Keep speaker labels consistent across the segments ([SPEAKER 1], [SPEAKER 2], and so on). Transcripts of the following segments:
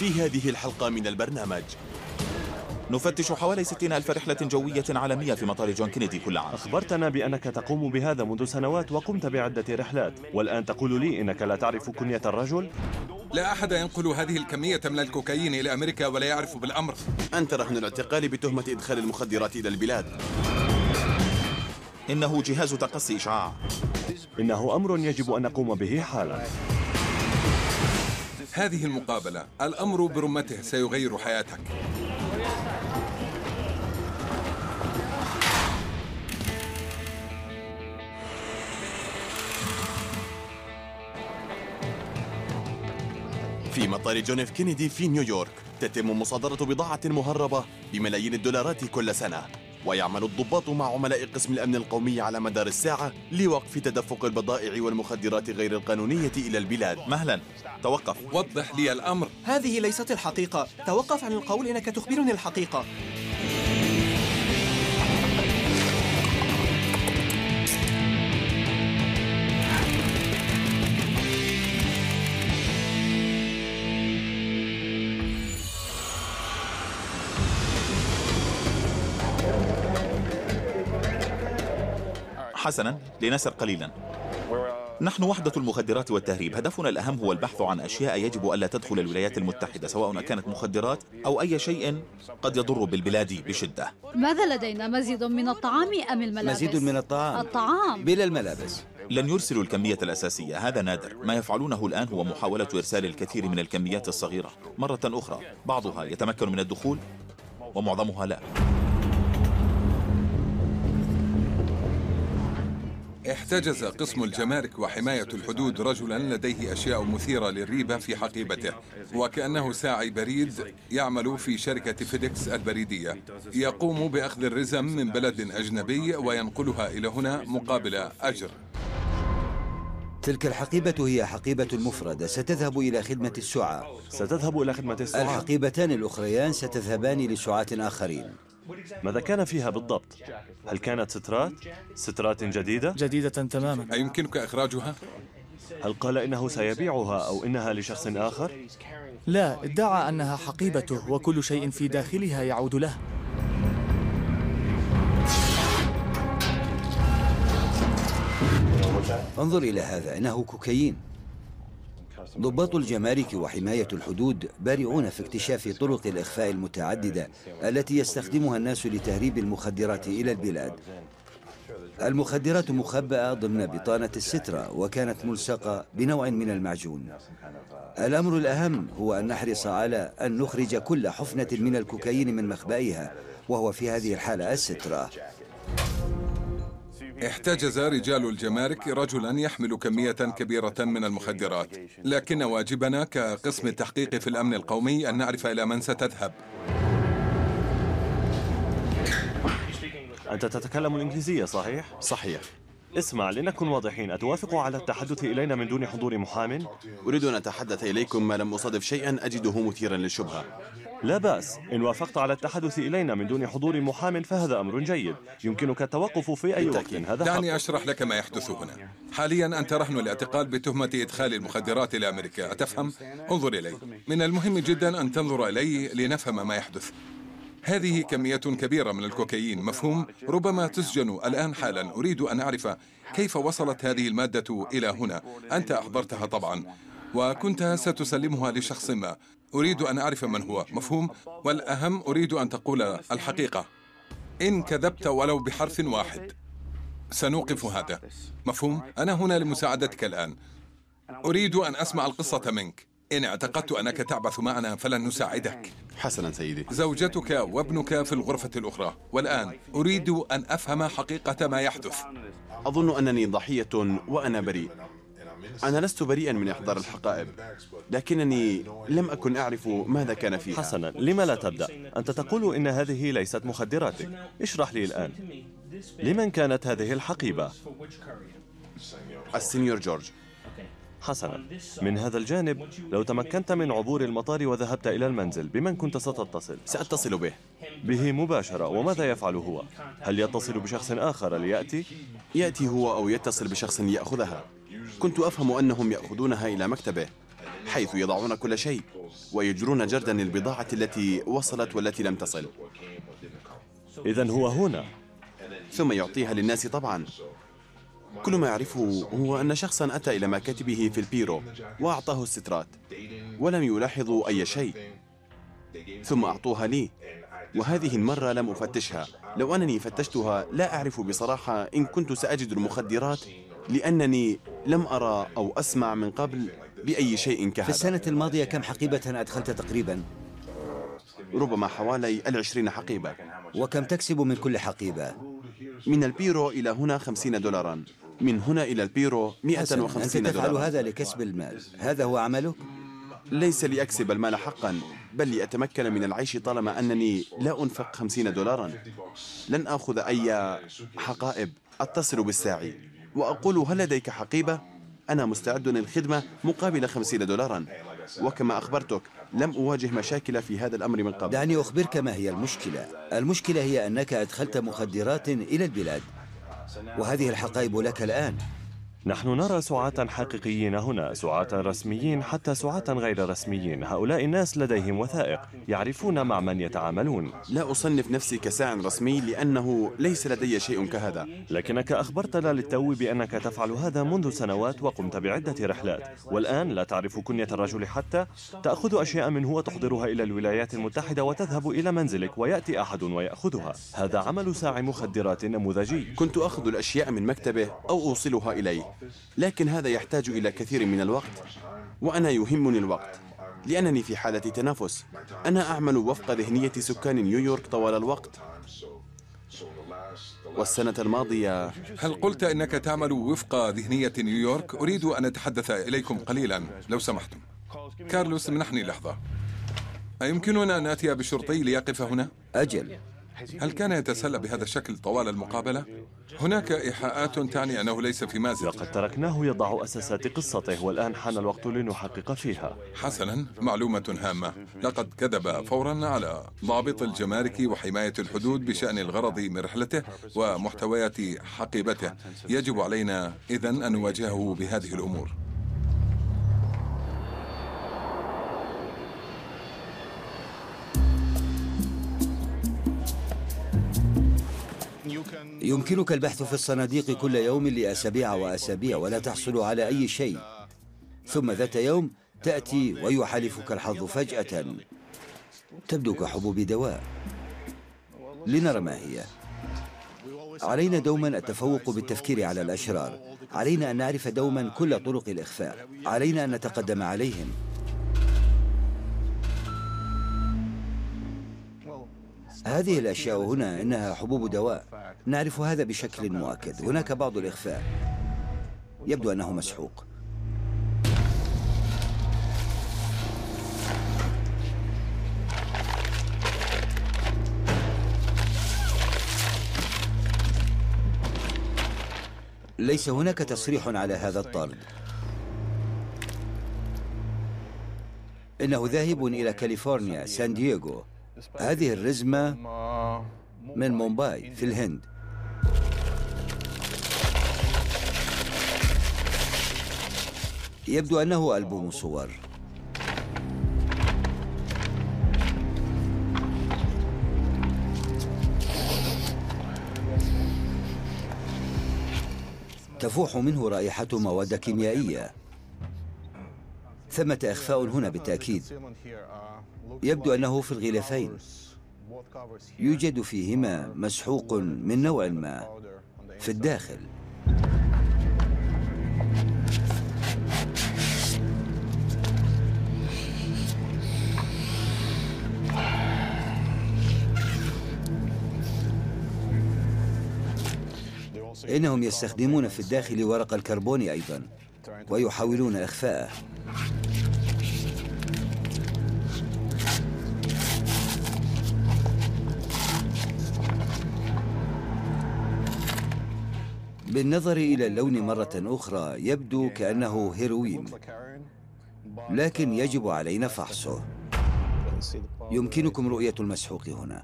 [SPEAKER 1] في هذه الحلقة من البرنامج.
[SPEAKER 2] نفتش حوالي 60 ألف رحلة جوية عالمية في مطار جون كينيدي كل عام.
[SPEAKER 3] أخبرتنا بأنك تقوم بهذا منذ سنوات وقمت بعدة رحلات. والآن تقول لي إنك لا تعرف كنية الرجل؟
[SPEAKER 4] لا أحد ينقل هذه الكمية من الكوكايين إلى أمريكا ولا يعرف بالأمر.
[SPEAKER 1] أنت رهن الاعتقال بتهمة إدخال المخدرات إلى البلاد.
[SPEAKER 2] إنه جهاز تقصي إشعاع.
[SPEAKER 3] إنه أمر يجب أن نقوم به حالا.
[SPEAKER 4] هذه المقابلة. الأمر برمته. سيغير حياتك.
[SPEAKER 1] في مطار جون إف كينيدي في نيويورك تتم مصادرة بضاعة مهربة بملايين الدولارات كل سنة. ويعمل الضباط مع عملاء قسم الأمن القومي على مدار الساعة لوقف تدفق البضائع والمخدرات غير القانونية إلى البلاد.
[SPEAKER 2] مهلا. توقف.
[SPEAKER 4] وضح لي الأمر.
[SPEAKER 5] هذه ليست الحقيقة. توقف عن القول إنك تخبرني الحقيقة.
[SPEAKER 2] حسنا لنسر قليلا. نحن وحدة المخدرات والتهريب. هدفنا الأهم هو البحث عن أشياء يجب ألا تدخل الولايات المتحدة سواء كانت مخدرات أو أي شيء قد يضر بالبلاد بشدة.
[SPEAKER 6] ماذا لدينا؟ مزيد من الطعام أم الملابس؟
[SPEAKER 7] مزيد من الطعام.
[SPEAKER 6] الطعام.
[SPEAKER 7] بلا الملابس.
[SPEAKER 2] لن يرسلوا الكمية الأساسية. هذا نادر. ما يفعلونه الآن هو محاولة إرسال الكثير من الكميات الصغيرة. مرة أخرى بعضها يتمكن من الدخول ومعظمها لا.
[SPEAKER 4] احتجز قسم الجمارك وحماية الحدود رجلا لديه أشياء مثيرة للريبة في حقيبته وكأنه ساعي بريد يعمل في شركة فيديكس البريدية. يقوم بأخذ الرزم من بلد أجنبي وينقلها إلى هنا مقابل أجر.
[SPEAKER 7] تلك الحقيبة هي حقيبة المفردة ستذهب إلى خدمة السعاة.
[SPEAKER 3] ستذهب إلى خدمة السعاة.
[SPEAKER 7] الحقيبتان الأخريان ستذهبان لسعاة آخرين.
[SPEAKER 3] ماذا كان فيها بالضبط؟ هل كانت سترات؟ سترات جديدة؟
[SPEAKER 8] جديدة تماما
[SPEAKER 4] أيمكنك إخراجها؟
[SPEAKER 3] هل قال إنه سيبيعها أو إنها لشخص آخر؟
[SPEAKER 8] لا ادعى أنها حقيبته وكل شيء في داخلها يعود له
[SPEAKER 7] انظر إلى هذا إنه كوكايين ضباط الجمارك وحماية الحدود بارعون في اكتشاف طرق الإخفاء المتعددة التي يستخدمها الناس لتهريب المخدرات إلى البلاد. المخدرات مخبأة ضمن بطانة السترة وكانت ملصقة بنوع من المعجون. الأمر الأهم هو أن نحرص على أن نخرج كل حفنة من الكوكايين من مخبئها وهو في هذه الحالة السترة.
[SPEAKER 4] احتجز رجال الجمارك رجلا يحمل كمية كبيرة من المخدرات لكن واجبنا كقسم التحقيق في الأمن القومي أن نعرف إلى من ستذهب
[SPEAKER 3] أنت تتكلم الإنجليزية صحيح؟
[SPEAKER 1] صحيح
[SPEAKER 3] اسمع لنكن واضحين أتوافق على التحدث إلينا من دون حضور محام؟
[SPEAKER 1] أريد أن أتحدث إليكم ما لم أصادف شيئا أجده مثيرا للشبهة
[SPEAKER 3] لا بأس إن وافقت على التحدث إلينا من دون حضور محام فهذا أمر جيد. يمكنك التوقف في أي وقت. هذا
[SPEAKER 4] دعني
[SPEAKER 3] حق.
[SPEAKER 4] أشرح لك ما يحدث هنا. حاليا أنت رهن الاعتقال بتهمة إدخال المخدرات إلى أمريكا. أتفهم؟ انظر إلي. من المهم جدا أن تنظر إلي لنفهم ما يحدث. هذه كمية كبيرة من الكوكايين مفهوم؟ ربما تسجن الآن حالا. أريد أن أعرف كيف وصلت هذه المادة إلى هنا. أنت أحضرتها طبعا. وكنت ستسلمها لشخص ما. أريد أن أعرف من هو مفهوم؟ والأهم أريد أن تقول الحقيقة. إن كذبت ولو بحرف واحد. سنوقف هذا. مفهوم؟ أنا هنا لمساعدتك الآن. أريد أن أسمع القصة منك. إن اعتقدت أنك تعبث معنا فلن نساعدك.
[SPEAKER 1] حسنا سيدي.
[SPEAKER 4] زوجتك وابنك في الغرفة الأخرى. والآن أريد أن أفهم حقيقة ما يحدث.
[SPEAKER 1] أظن أنني ضحية وأنا بريء. أنا لست بريئا من إحضار الحقائب لكنني لم أكن أعرف ماذا كان فيها
[SPEAKER 3] حسنا لما لا تبدأ؟ أنت تقول إن هذه ليست مخدراتك اشرح لي الآن لمن كانت هذه الحقيبة؟
[SPEAKER 1] السينيور جورج
[SPEAKER 3] حسنا من هذا الجانب لو تمكنت من عبور المطار وذهبت إلى المنزل بمن كنت ستتصل؟
[SPEAKER 1] سأتصل به
[SPEAKER 3] به مباشرة وماذا يفعل هو؟ هل يتصل بشخص آخر ليأتي؟
[SPEAKER 1] يأتي هو أو يتصل بشخص ليأخذها كنت أفهم أنهم يأخذونها إلى مكتبه حيث يضعون كل شيء ويجرون جردا للبضاعة التي وصلت والتي لم تصل.
[SPEAKER 3] إذا هو هنا.
[SPEAKER 1] ثم يعطيها للناس طبعا. كل ما يعرفه هو أن شخصا أتى إلى مكاتبه في البيرو وأعطاه السترات ولم يلاحظوا أي شيء. ثم أعطوها لي وهذه المرة لم أفتشها. لو أنني فتشتها لا أعرف بصراحة إن كنت سأجد المخدرات لأنني لم أرى أو أسمع من قبل بأي شيء
[SPEAKER 7] في
[SPEAKER 1] كهذا
[SPEAKER 7] السنة الماضية كم حقيبة أدخلت تقريبا؟
[SPEAKER 1] ربما حوالي العشرين حقيبة.
[SPEAKER 7] وكم تكسب من كل حقيبة؟
[SPEAKER 1] من البيرو إلى هنا خمسين دولارا. من هنا إلى البيرو مئة
[SPEAKER 7] حسن أنت
[SPEAKER 1] وخمسين
[SPEAKER 7] تفعل هذا لكسب المال. هذا هو عملك؟
[SPEAKER 1] ليس لأكسب المال حقا بل لأتمكن من العيش طالما أنني لا أنفق خمسين دولارا. لن أخذ أي حقائب أتصل بالساعي. وأقول هل لديك حقيبة؟ أنا مستعد للخدمة مقابل خمسين دولارا. وكما أخبرتك لم أواجه مشاكل في هذا الأمر من قبل.
[SPEAKER 7] دعني أخبرك ما هي المشكلة. المشكلة هي أنك أدخلت مخدرات إلى البلاد وهذه الحقائب لك الآن.
[SPEAKER 3] نحن نرى سعاة حقيقيين هنا سعاة رسميين حتى سعاة غير رسميين. هؤلاء الناس لديهم وثائق يعرفون مع من يتعاملون.
[SPEAKER 1] لا أصنف نفسي كساع رسمي لأنه ليس لدي شيء كهذا.
[SPEAKER 3] لكنك أخبرتنا للتو بأنك تفعل هذا منذ سنوات وقمت بعدة رحلات. والآن لا تعرف كنية الرجل حتى تأخذ أشياء منه وتحضرها إلى الولايات المتحدة وتذهب إلى منزلك ويأتي أحد ويأخذها. هذا عمل ساعي مخدرات نموذجي.
[SPEAKER 1] كنت أخذ الأشياء من مكتبه أو أوصلها إليه. لكن هذا يحتاج إلى كثير من الوقت وأنا يهمني الوقت لأنني في حالة تنافس. أنا أعمل وفق ذهنية سكان نيويورك طوال الوقت. والسنة الماضية
[SPEAKER 4] هل قلت إنك تعمل وفق ذهنية نيويورك؟ أريد أن أتحدث إليكم قليلا لو سمحتم. كارلوس امنحني لحظة. أيمكننا أن نأتي بشرطي ليقف هنا؟
[SPEAKER 7] أجل.
[SPEAKER 4] هل كان يتسلى بهذا الشكل طوال المقابلة؟ هناك إيحاءات تعني أنه ليس في مازج
[SPEAKER 3] لقد تركناه يضع أساسات قصته والآن حان الوقت لنحقق فيها.
[SPEAKER 4] حسنا معلومة هامة. لقد كذب فورا على ضابط الجمارك وحماية الحدود بشأن الغرض من رحلته ومحتويات حقيبته. يجب علينا إذن أن نواجهه بهذه الأمور.
[SPEAKER 7] يمكنك البحث في الصناديق كل يوم لأسابيع وأسابيع ولا تحصل على أي شيء. ثم ذات يوم تأتي ويحالفك الحظ فجأة. تبدو كحبوب دواء. لنرى ما هي. علينا دوما التفوق بالتفكير على الأشرار. علينا أن نعرف دوما كل طرق الإخفاء. علينا أن نتقدم عليهم. هذه الأشياء هنا إنها حبوب دواء. نعرف هذا بشكل مؤكد. هناك بعض الإخفاء. يبدو أنه مسحوق. ليس هناك تصريح على هذا الطرد إنه ذاهب إلى كاليفورنيا سان دييغو. هذه الرزمة من مومباي في الهند. يبدو أنه ألبوم صور. تفوح منه رائحة مواد كيميائية. ثمة إخفاء هنا بالتأكيد. يبدو أنه في الغلافين. يوجد فيهما مسحوق من نوع ما في الداخل. إنهم يستخدمون في الداخل ورق الكربون أيضا ويحاولون إخفاءه. بالنظر إلى اللون مرة أخرى يبدو كأنه هيروين لكن يجب علينا فحصه. يمكنكم رؤية المسحوق هنا.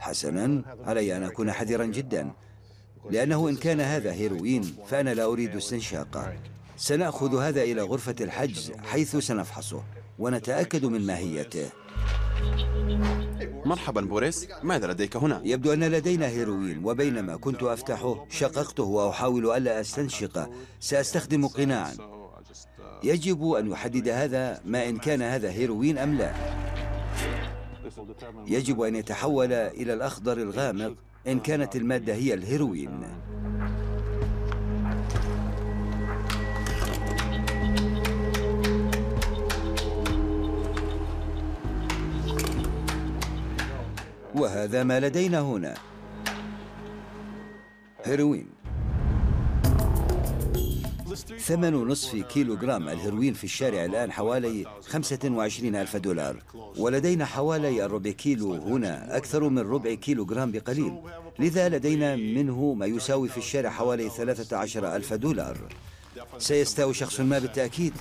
[SPEAKER 7] حسنا علي أن أكون حذرا جدا. لأنه إن كان هذا هيروين فأنا لا أريد استنشاقه. سنأخذ هذا إلى غرفة الحجز حيث سنفحصه ونتأكد من ماهيته.
[SPEAKER 1] مرحبا بوريس. ماذا لديك هنا؟
[SPEAKER 7] يبدو أن لدينا هيروين وبينما كنت أفتحه شققته وأحاول ألا أستنشقه سأستخدم قناعا. يجب أن يحدد هذا ما إن كان هذا هيروين أم لا. يجب أن يتحول إلى الأخضر الغامق إن كانت المادة هي الهيروين. وهذا ما لدينا هنا. هيروين. ثمن نصف كيلو جرام الهيروين في الشارع الآن حوالي 25 ألف دولار. ولدينا حوالي الربع كيلو هنا أكثر من ربع كيلو جرام بقليل. لذا لدينا منه ما يساوي في الشارع حوالي 13 ألف دولار. سيستوي شخص ما بالتأكيد.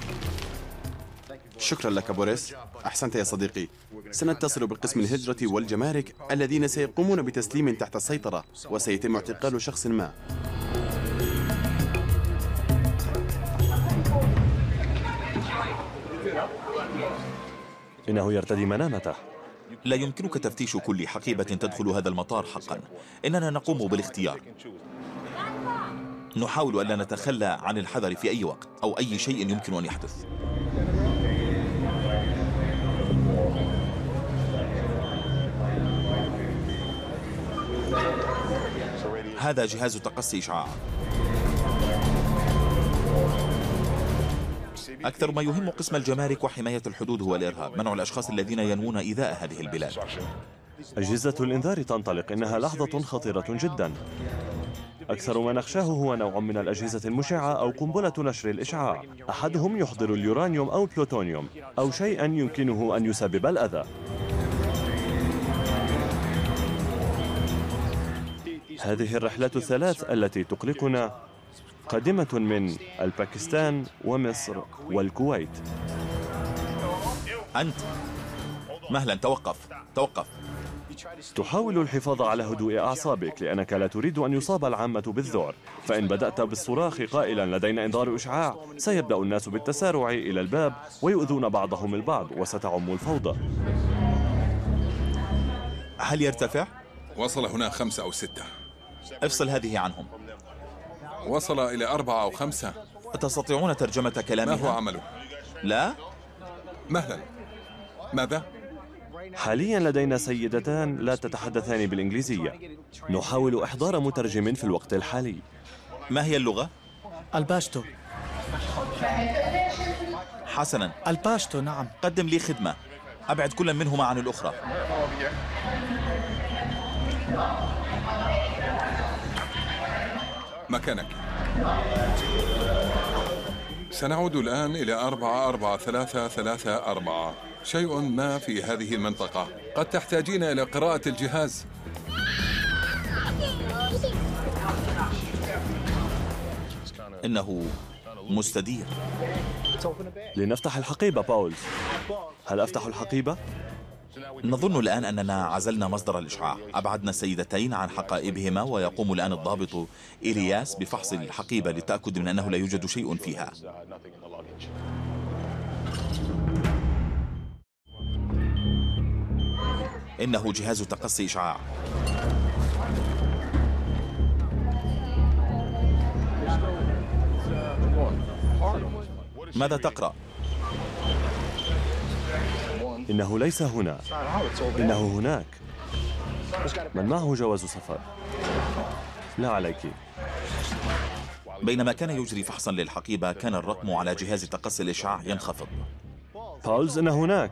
[SPEAKER 1] شكرا لك بوريس أحسنت يا صديقي. سنتصل بقسم الهجرة والجمارك الذين سيقومون بتسليم تحت السيطرة وسيتم اعتقال شخص ما.
[SPEAKER 3] إنه يرتدي منامته.
[SPEAKER 2] لا يمكنك تفتيش كل حقيبة تدخل هذا المطار حقا. إننا نقوم بالاختيار. نحاول ألا نتخلى عن الحذر في أي وقت أو أي شيء يمكن أن يحدث. هذا جهاز تقصي إشعاع أكثر ما يهم قسم الجمارك وحماية الحدود هو الإرهاب منع الأشخاص الذين ينوون إيذاء هذه البلاد.
[SPEAKER 3] أجهزة الإنذار تنطلق إنها لحظة خطيرة جدا. أكثر ما نخشاه هو نوع من الأجهزة المشعة أو قنبلة نشر الإشعاع. أحدهم يحضر اليورانيوم أو البلوتونيوم أو شيئا يمكنه أن يسبب الأذى. هذه الرحلات الثلاث التي تقلقنا قادمة من الباكستان ومصر والكويت.
[SPEAKER 2] أنت. مهلا توقف توقف.
[SPEAKER 3] تحاول الحفاظ على هدوء أعصابك لأنك لا تريد أن يصاب العامة بالذعر. فإن بدأت بالصراخ قائلا لدينا إنذار إشعاع سيبدأ الناس بالتسارع إلى الباب ويؤذون بعضهم البعض وستعم الفوضى.
[SPEAKER 2] هل يرتفع؟
[SPEAKER 4] وصل هنا خمسة أو ستة.
[SPEAKER 2] افصل هذه عنهم
[SPEAKER 4] وصل إلى أربعة أو خمسة
[SPEAKER 2] تستطيعون ترجمة
[SPEAKER 4] ما
[SPEAKER 2] كلامها؟
[SPEAKER 4] هو عمله؟
[SPEAKER 2] لا؟
[SPEAKER 4] مهلا ماذا؟
[SPEAKER 3] حاليا لدينا سيدتان لا تتحدثان بالإنجليزية نحاول إحضار مترجم في الوقت الحالي
[SPEAKER 2] ما هي اللغة؟
[SPEAKER 8] الباشتو
[SPEAKER 2] حسنا
[SPEAKER 8] الباشتو نعم
[SPEAKER 2] قدم لي خدمة أبعد كل منهما عن الأخرى
[SPEAKER 4] مكانك. سنعود الآن إلى أربعة أربعة ثلاثة ثلاثة أربعة. شيء ما في هذه المنطقة. قد تحتاجين إلى قراءة الجهاز.
[SPEAKER 2] إنه مستدير.
[SPEAKER 3] لنفتح الحقيبة باولز. هل أفتح الحقيبة؟
[SPEAKER 2] نظن الآن أننا عزلنا مصدر الإشعاع. أبعدنا السيدتين عن حقائبهما ويقوم الآن الضابط إلياس بفحص الحقيبة للتأكد من أنه لا يوجد شيء فيها. إنه جهاز تقصي إشعاع. ماذا تقرأ؟
[SPEAKER 3] إنه ليس هنا. إنه هناك. من معه جواز سفر. لا عليك.
[SPEAKER 2] بينما كان يجري فحصا للحقيبة كان الرقم على جهاز تقصي الإشعاع ينخفض.
[SPEAKER 3] باولز إنه هناك.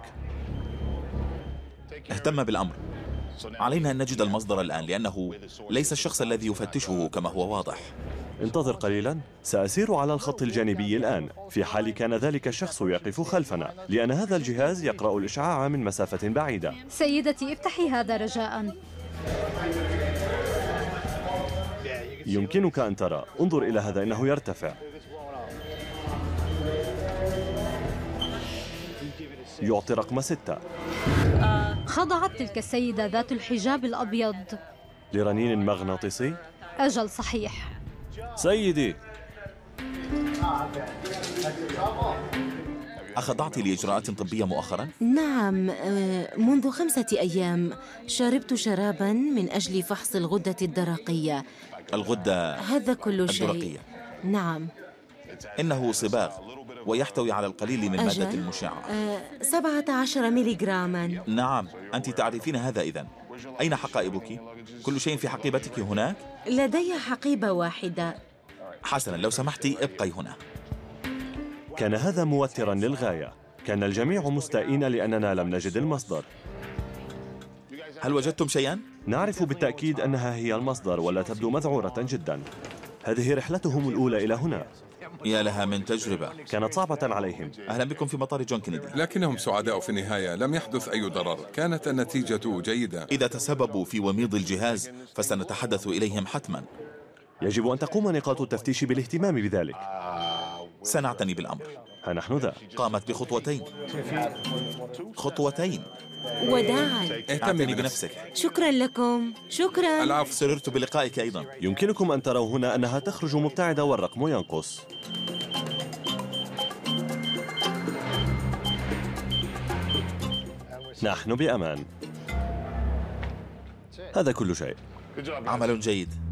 [SPEAKER 2] اهتم بالأمر. علينا أن نجد المصدر الآن لأنه ليس الشخص الذي يفتشه كما هو واضح.
[SPEAKER 3] انتظر قليلا. سأسير على الخط الجانبي الآن. في حال كان ذلك الشخص يقف خلفنا. لأن هذا الجهاز يقرأ الإشعاع من مسافة بعيدة.
[SPEAKER 6] سيدتي افتحي هذا رجاء.
[SPEAKER 3] يمكنك أن ترى. انظر إلى هذا إنه يرتفع. يعطي رقم ستة.
[SPEAKER 6] خضعت تلك السيدة ذات الحجاب الأبيض.
[SPEAKER 3] لرنين مغناطيسي؟
[SPEAKER 6] أجل صحيح.
[SPEAKER 3] سيدي.
[SPEAKER 2] أخضعت لإجراءات طبية مؤخرا؟
[SPEAKER 9] نعم آه، منذ خمسة أيام شربت شرابا من أجل فحص الغدة الدرقية.
[SPEAKER 2] الغدة
[SPEAKER 9] هذا كل شيء.
[SPEAKER 2] الدرقية.
[SPEAKER 9] نعم.
[SPEAKER 2] إنه صباغ ويحتوي على القليل من المادة
[SPEAKER 9] أجل.
[SPEAKER 2] المشعة.
[SPEAKER 9] آه، سبعة عشر ميليغراما.
[SPEAKER 2] نعم أنت تعرفين هذا إذن. أين حقائبك؟ كل شيء في حقيبتك هناك؟
[SPEAKER 9] لدي حقيبة واحدة
[SPEAKER 2] حسنا لو سمحت ابقي هنا
[SPEAKER 3] كان هذا موترا للغاية كان الجميع مستائين لأننا لم نجد المصدر
[SPEAKER 2] هل وجدتم شيئا؟
[SPEAKER 3] نعرف بالتأكيد أنها هي المصدر ولا تبدو مذعورة جدا هذه رحلتهم الأولى إلى هنا
[SPEAKER 2] يا لها من تجربة.
[SPEAKER 3] كانت صعبة عليهم.
[SPEAKER 2] أهلا بكم في مطار جون كينيدي.
[SPEAKER 4] لكنهم سعداء في النهاية لم يحدث أي ضرر. كانت النتيجة جيدة.
[SPEAKER 2] إذا تسببوا في وميض الجهاز فسنتحدث إليهم حتما.
[SPEAKER 3] يجب أن تقوم نقاط التفتيش بالاهتمام بذلك.
[SPEAKER 2] سنعتني بالأمر.
[SPEAKER 3] ها نحن ذا.
[SPEAKER 2] قامت بخطوتين. خطوتين.
[SPEAKER 9] وداعا.
[SPEAKER 4] اهتمي بنفسك.
[SPEAKER 9] شكرا لكم. شكرا.
[SPEAKER 4] العفو
[SPEAKER 2] سررت بلقائك أيضا.
[SPEAKER 3] يمكنكم أن تروا هنا أنها تخرج مبتعدة والرقم ينقص. نحن بأمان. هذا كل شيء.
[SPEAKER 2] عمل جيد.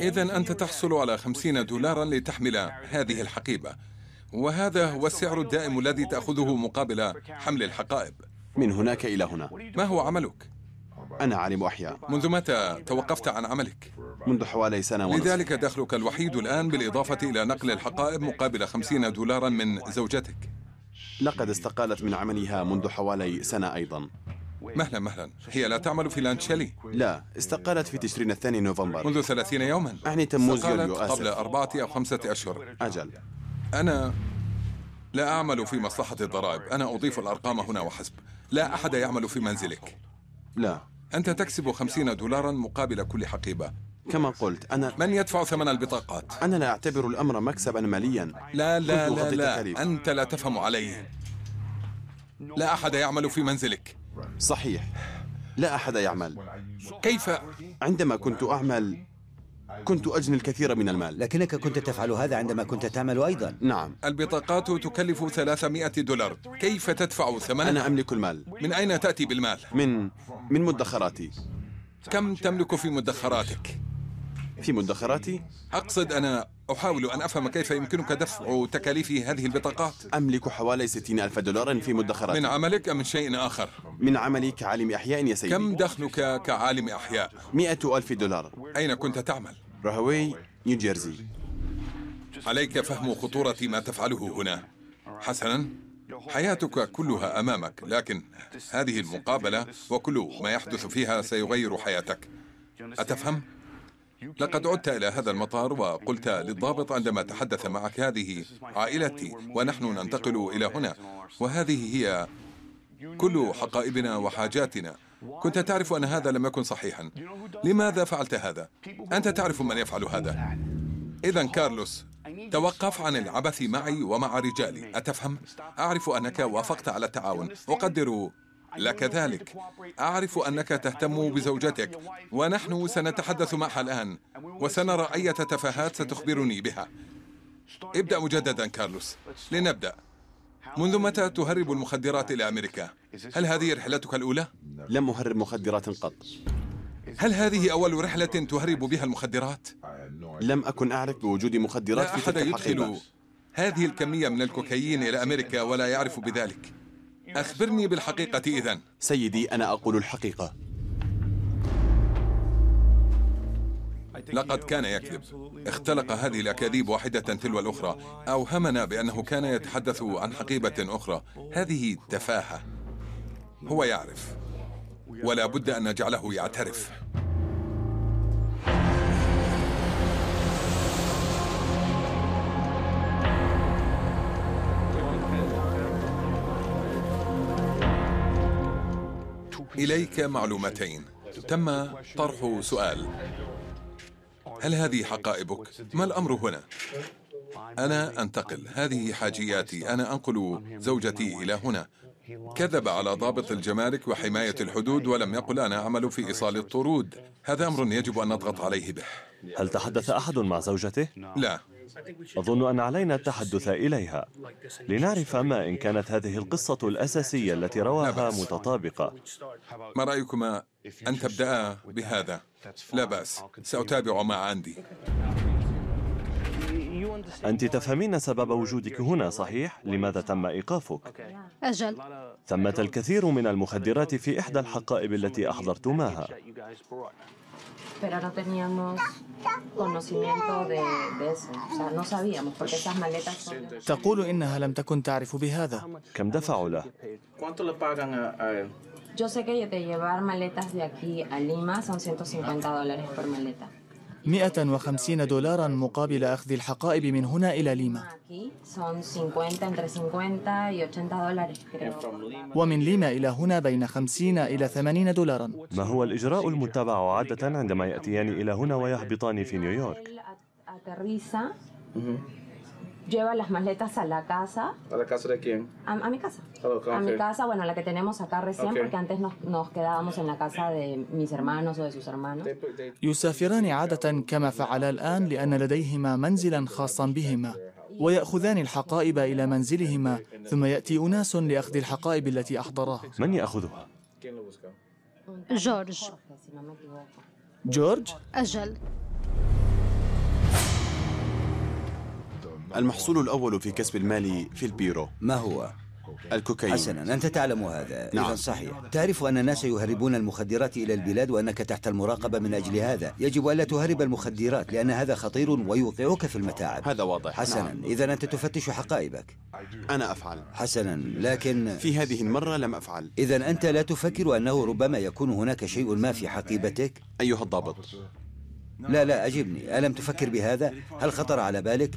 [SPEAKER 4] إذا أنت تحصل على خمسين دولارا لتحمل هذه الحقيبة. وهذا هو السعر الدائم الذي تأخذه مقابل حمل الحقائب.
[SPEAKER 1] من هناك إلى هنا.
[SPEAKER 4] ما هو عملك؟
[SPEAKER 1] أنا عالم أحياء.
[SPEAKER 4] منذ متى توقفت عن عملك؟
[SPEAKER 1] منذ حوالي سنة ونصف.
[SPEAKER 4] لذلك دخلك الوحيد الآن بالإضافة إلى نقل الحقائب مقابل خمسين دولارا من زوجتك.
[SPEAKER 1] لقد استقالت من عملها منذ حوالي سنة أيضا.
[SPEAKER 4] مهلا مهلا. هي لا تعمل في لانشيلي.
[SPEAKER 1] لا استقالت في تشرين الثاني نوفمبر.
[SPEAKER 4] منذ ثلاثين يوما.
[SPEAKER 1] أعني تموز يوليو
[SPEAKER 4] قبل
[SPEAKER 1] آسف
[SPEAKER 4] أربعة أو خمسة أشهر.
[SPEAKER 1] أجل.
[SPEAKER 4] أنا لا أعمل في مصلحة الضرائب. أنا أضيف الأرقام هنا وحسب. لا أحد يعمل في منزلك.
[SPEAKER 1] لا.
[SPEAKER 4] أنت تكسب خمسين دولارا مقابل كل حقيبة.
[SPEAKER 1] كما قلت أنا
[SPEAKER 4] من يدفع ثمن البطاقات؟
[SPEAKER 1] أنا لا أعتبر الأمر مكسبا ماليا.
[SPEAKER 4] لا لا لا لا.
[SPEAKER 1] التكاليف.
[SPEAKER 4] أنت لا تفهم علي. لا أحد يعمل في منزلك.
[SPEAKER 1] صحيح. لا أحد يعمل.
[SPEAKER 4] كيف؟
[SPEAKER 1] عندما كنت أعمل كنت أجني الكثير من المال.
[SPEAKER 7] لكنك كنت تفعل هذا عندما كنت تعمل أيضا.
[SPEAKER 1] نعم.
[SPEAKER 4] البطاقات تكلف 300 دولار. كيف تدفع ثمنها؟
[SPEAKER 1] أنا أملك المال.
[SPEAKER 4] من أين تأتي بالمال؟
[SPEAKER 1] من من مدخراتي.
[SPEAKER 4] كم تملك في مدخراتك؟
[SPEAKER 1] في مدخراتي
[SPEAKER 4] أقصد أنا أحاول أن أفهم كيف يمكنك دفع تكاليف هذه البطاقات
[SPEAKER 1] أملك حوالي ستين ألف دولار في مدخراتي
[SPEAKER 4] من عملك أم من شيء آخر؟
[SPEAKER 1] من عملي كعالم أحياء يا سيدي
[SPEAKER 4] كم دخلك كعالم أحياء؟
[SPEAKER 1] مئة ألف دولار
[SPEAKER 4] أين كنت تعمل؟
[SPEAKER 1] راهوي نيوجيرسي
[SPEAKER 4] عليك فهم خطورة ما تفعله هنا حسنا حياتك كلها أمامك لكن هذه المقابلة وكل ما يحدث فيها سيغير حياتك أتفهم؟ لقد عدت إلى هذا المطار وقلت للضابط عندما تحدث معك هذه عائلتي ونحن ننتقل إلى هنا وهذه هي كل حقائبنا وحاجاتنا. كنت تعرف أن هذا لم يكن صحيحا. لماذا فعلت هذا؟ أنت تعرف من يفعل هذا. إذا كارلوس توقف عن العبث معي ومع رجالي. أتفهم؟ أعرف أنك وافقت على التعاون. أقدر لك ذلك. أعرف أنك تهتم بزوجتك ونحن سنتحدث معها الآن وسنرى أي تفاهات ستخبرني بها. ابدأ مجددا كارلوس. لنبدأ. منذ متى تهرب المخدرات إلى أمريكا؟ هل هذه رحلتك الأولى؟
[SPEAKER 1] لم أهرب مخدرات قط.
[SPEAKER 4] هل هذه أول رحلة تهرب بها المخدرات؟
[SPEAKER 1] لم أكن أعرف بوجود مخدرات
[SPEAKER 4] لا
[SPEAKER 1] في
[SPEAKER 4] أحد
[SPEAKER 1] تلك الحقيبة.
[SPEAKER 4] يدخل هذه الكمية من الكوكايين إلى أمريكا ولا يعرف بذلك. أخبرني بالحقيقة إذن.
[SPEAKER 1] سيدي أنا أقول الحقيقة.
[SPEAKER 4] لقد كان يكذب. اختلق هذه الأكاذيب واحدة تلو الأخرى. أوهمنا بأنه كان يتحدث عن حقيبة أخرى. هذه تفاهة. هو يعرف. ولا بد أن نجعله يعترف. إليك معلومتين. تم طرح سؤال. هل هذه حقائبك؟ ما الأمر هنا؟ أنا أنتقل. هذه حاجياتي. أنا أنقل زوجتي إلى هنا. كذب على ضابط الجمارك وحماية الحدود ولم يقل أنا أعمل في إيصال الطرود. هذا أمر يجب أن نضغط عليه به.
[SPEAKER 3] هل تحدث أحد مع زوجته؟
[SPEAKER 4] لا.
[SPEAKER 3] أظن أن علينا التحدث إليها. لنعرف ما إن كانت هذه القصة الأساسية التي رواها متطابقة.
[SPEAKER 4] ما رأيكما أن تبدأ بهذا؟ لا بأس. سأتابع ما عندي.
[SPEAKER 3] أنت تفهمين سبب وجودك هنا صحيح؟ لماذا تم إيقافك؟
[SPEAKER 6] أجل.
[SPEAKER 3] ثمة الكثير من المخدرات في إحدى الحقائب التي أحضرتماها.
[SPEAKER 10] pero no teníamos conocimiento de, de eso. O sea, no sabíamos porque esas maletas son...
[SPEAKER 8] تقول إنها لم تكن تعرف بهذا
[SPEAKER 3] كم دفعوا له؟
[SPEAKER 10] Yo sé que de llevar maletas de aquí a Lima son 150 dólares por maleta.
[SPEAKER 8] 150 دولارا مقابل أخذ الحقائب من هنا إلى ليما
[SPEAKER 10] Aquí son 50, entre 50 y 80 dólares, creo.
[SPEAKER 8] ومن ليما إلى هنا بين 50 إلى 80 دولارا
[SPEAKER 3] ما هو الإجراء المتبع عادة عندما يأتيان إلى هنا ويهبطان في نيويورك؟
[SPEAKER 10] Lleva las maletas a la casa.
[SPEAKER 11] ¿A la casa de quién?
[SPEAKER 10] A, a mi casa.
[SPEAKER 11] Oh, ok.
[SPEAKER 10] A mi casa, bueno, la que tenemos acá recién,
[SPEAKER 11] Ok.
[SPEAKER 10] porque antes nos, nos quedábamos en la casa de mis hermanos o de sus hermanos.
[SPEAKER 8] يسافران عادة كما فعلا الآن لأن لديهما منزلا خاصا بهما ويأخذان الحقائب إلى منزلهما ثم يأتي أناس لأخذ الحقائب التي أحضراها
[SPEAKER 3] من يأخذها؟
[SPEAKER 6] جورج.
[SPEAKER 8] جورج
[SPEAKER 6] أجل
[SPEAKER 1] المحصول الأول في كسب المال في البيرو.
[SPEAKER 7] ما هو؟
[SPEAKER 1] الكوكايين.
[SPEAKER 7] حسنا أنت تعلم هذا.
[SPEAKER 1] نعم.
[SPEAKER 7] إذا صحيح. تعرف أن الناس يهربون المخدرات إلى البلاد وأنك تحت المراقبة من أجل هذا. يجب ألا تهرب المخدرات لأن هذا خطير ويوقعك في المتاعب.
[SPEAKER 1] هذا واضح.
[SPEAKER 7] حسنا
[SPEAKER 1] نعم.
[SPEAKER 7] إذا أنت تفتش حقائبك.
[SPEAKER 1] أنا أفعل.
[SPEAKER 7] حسنا لكن
[SPEAKER 1] في هذه المرة لم أفعل.
[SPEAKER 7] إذا أنت لا تفكر أنه ربما يكون هناك شيء ما في حقيبتك؟
[SPEAKER 1] أيها الضابط.
[SPEAKER 7] لا لا أجبني. ألم تفكر بهذا؟ هل خطر على بالك؟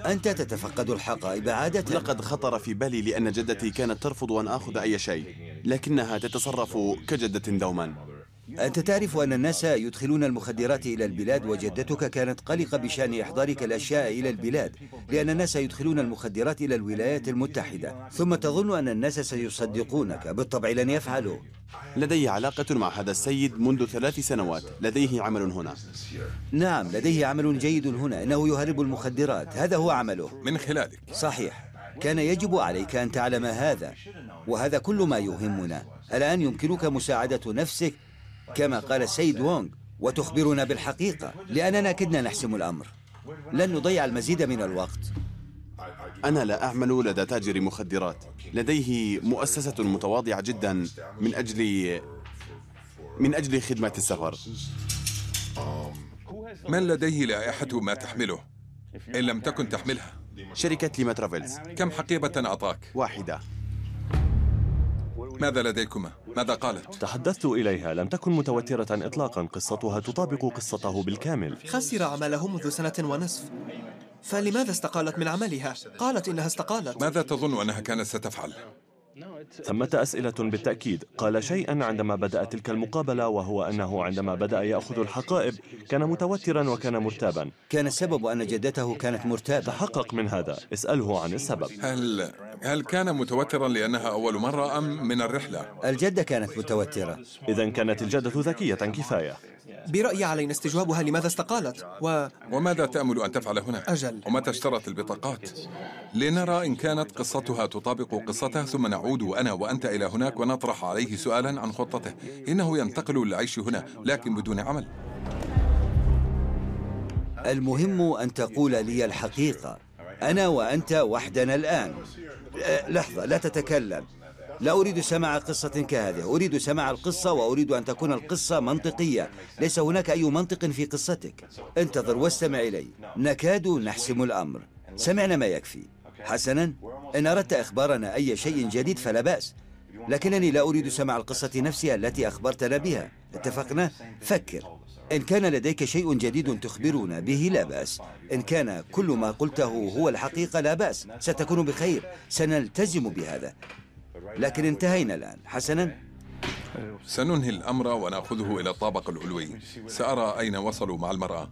[SPEAKER 7] أنت تتفقد الحقائب عادة.
[SPEAKER 1] لقد خطر في بالي لأن جدتي كانت ترفض أن آخذ أي شيء لكنها تتصرف كجدة دوما.
[SPEAKER 7] أنت تعرف أن الناس يدخلون المخدرات إلى البلاد وجدتك كانت قلقة بشأن إحضارك الأشياء إلى البلاد لأن الناس يدخلون المخدرات إلى الولايات المتحدة. ثم تظن أن الناس سيصدقونك. بالطبع لن يفعلوا.
[SPEAKER 1] لدي علاقة مع هذا السيد منذ ثلاث سنوات. لديه عمل هنا.
[SPEAKER 7] نعم لديه عمل جيد هنا. إنه يهرب المخدرات. هذا هو عمله.
[SPEAKER 4] من خلالك
[SPEAKER 7] صحيح. كان يجب عليك أن تعلم هذا. وهذا كل ما يهمنا. الآن يمكنك مساعدة نفسك كما قال السيد وونغ وتخبرنا بالحقيقة لأننا كدنا نحسم الأمر. لن نضيع المزيد من الوقت.
[SPEAKER 1] أنا لا أعمل لدى تاجر مخدرات. لديه مؤسسة متواضعة جدا من أجل من أجل خدمة السفر.
[SPEAKER 4] من لديه لائحة ما تحمله؟ إن لم تكن تحملها.
[SPEAKER 1] شركة ليما ترافلز
[SPEAKER 4] كم حقيبة أعطاك؟
[SPEAKER 1] واحدة.
[SPEAKER 4] ماذا لديكما؟ ماذا قالت؟
[SPEAKER 3] تحدثت إليها لم تكن متوترة إطلاقا. قصتها تطابق قصته بالكامل.
[SPEAKER 5] خسر عمله منذ سنة ونصف. فلماذا استقالت من عملها؟ قالت إنها استقالت.
[SPEAKER 4] ماذا تظن أنها كانت ستفعل؟
[SPEAKER 3] ثمة أسئلة بالتأكيد. قال شيئا عندما بدأت تلك المقابلة وهو أنه عندما بدأ يأخذ الحقائب كان متوترا وكان مرتابا.
[SPEAKER 7] كان السبب أن جدته كانت مرتابة.
[SPEAKER 3] تحقق من هذا. اسأله عن السبب.
[SPEAKER 4] هل هل كان متوترا لأنها أول مرة أم من الرحلة؟
[SPEAKER 7] الجدة كانت متوترة.
[SPEAKER 3] إذا كانت الجدة ذكية كفاية.
[SPEAKER 5] برأيي علينا استجوابها لماذا استقالت و...
[SPEAKER 4] وماذا تأمل أن تفعل هنا؟
[SPEAKER 5] أجل.
[SPEAKER 4] ومتى اشترت البطاقات؟ لنرى إن كانت قصتها تطابق قصته ثم نعود أنا وأنت إلى هناك ونطرح عليه سؤالا عن خطته. إنه ينتقل للعيش هنا لكن بدون عمل.
[SPEAKER 7] المهم أن تقول لي الحقيقة. أنا وأنت وحدنا الآن. أه، لحظة لا تتكلم. لا أريد سماع قصة كهذه. أريد سماع القصة وأريد أن تكون القصة منطقية. ليس هناك أي منطق في قصتك. انتظر واستمع إلي. نكاد نحسم الأمر. سمعنا ما يكفي. حسنا؟ إن أردت إخبارنا أي شيء جديد فلا بأس. لكنني لا أريد سماع القصة نفسها التي أخبرتنا بها. اتفقنا؟ فكر. إن كان لديك شيء جديد تخبرنا به لا بأس. إن كان كل ما قلته هو الحقيقة لا بأس. ستكون بخير. سنلتزم بهذا. لكن انتهينا الآن. حسنا؟
[SPEAKER 4] سننهي الأمر ونأخذه إلى الطابق العلوي. سأرى أين وصلوا مع المرأة.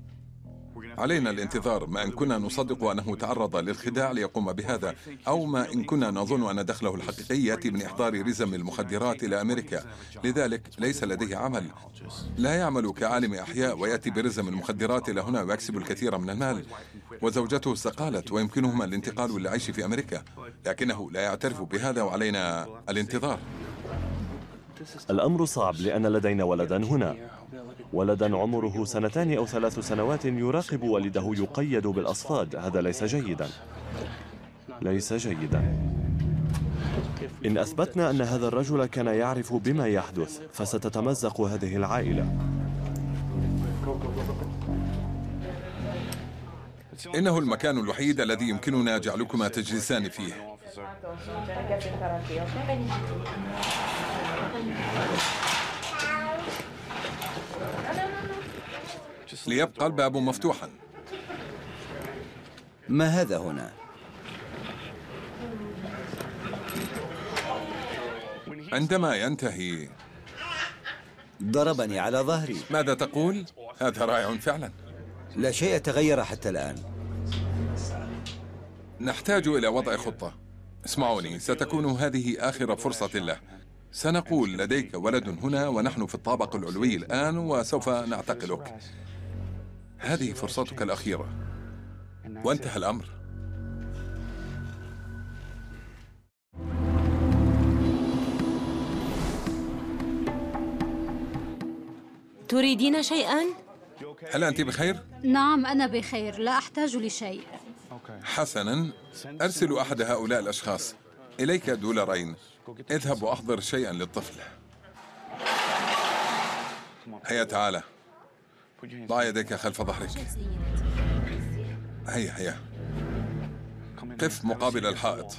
[SPEAKER 4] علينا الانتظار ما إن كنا نصدق أنه تعرض للخداع ليقوم بهذا أو ما إن كنا نظن أن دخله الحقيقي يأتي من إحضار رزم المخدرات إلى أمريكا. لذلك ليس لديه عمل. لا يعمل كعالم أحياء ويأتي برزم المخدرات إلى هنا ويكسب الكثير من المال. وزوجته استقالت ويمكنهما الانتقال والعيش في أمريكا. لكنه لا يعترف بهذا وعلينا الانتظار.
[SPEAKER 3] الأمر صعب لأن لدينا ولدا هنا. ولدا عمره سنتان أو ثلاث سنوات يراقب والده يقيد بالأصفاد. هذا ليس جيدا. ليس جيدا. إن أثبتنا أن هذا الرجل كان يعرف بما يحدث فستتمزق هذه العائلة.
[SPEAKER 4] إنه المكان الوحيد الذي يمكننا جعلكما تجلسان فيه. ليبقى الباب مفتوحا.
[SPEAKER 7] ما هذا هنا؟
[SPEAKER 4] عندما ينتهي.
[SPEAKER 7] ضربني على ظهري.
[SPEAKER 4] ماذا تقول؟ هذا رائع فعلا.
[SPEAKER 7] لا شيء تغير حتى الآن.
[SPEAKER 4] نحتاج إلى وضع خطة. اسمعوني ستكون هذه آخر فرصة له. سنقول لديك ولد هنا ونحن في الطابق العلوي الآن وسوف نعتقلك. هذه فرصتك الأخيرة. وانتهى الأمر.
[SPEAKER 9] تريدين شيئا؟
[SPEAKER 4] هل أنت بخير؟
[SPEAKER 6] نعم أنا بخير. لا أحتاج لشيء.
[SPEAKER 4] حسنا أرسل أحد هؤلاء الأشخاص إليك دولارين اذهب وأحضر شيئا للطفل. هيا تعال. ضع يديك خلف ظهرك. هيا هيا. قف مقابل الحائط.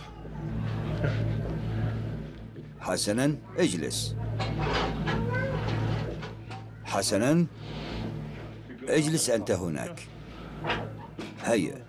[SPEAKER 7] حسنا اجلس. حسنا اجلس أنت هناك. هيا.